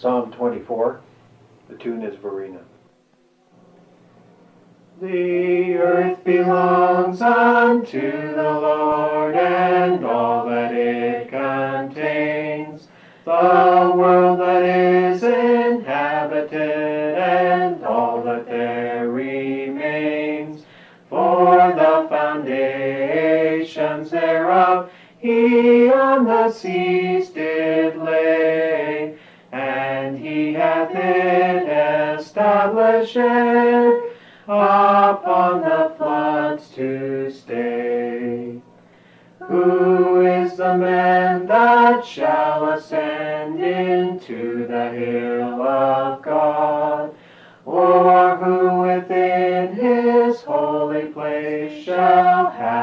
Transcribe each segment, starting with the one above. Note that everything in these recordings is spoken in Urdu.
سانگ ٹوینٹی فور ٹرن سانچ ری بچے پچھ گوئے س میں دچ رہے و گو تین پیش ہے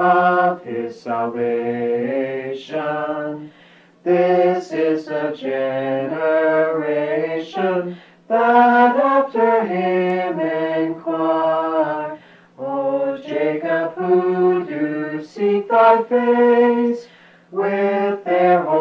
سوشن تھی بینک سیتا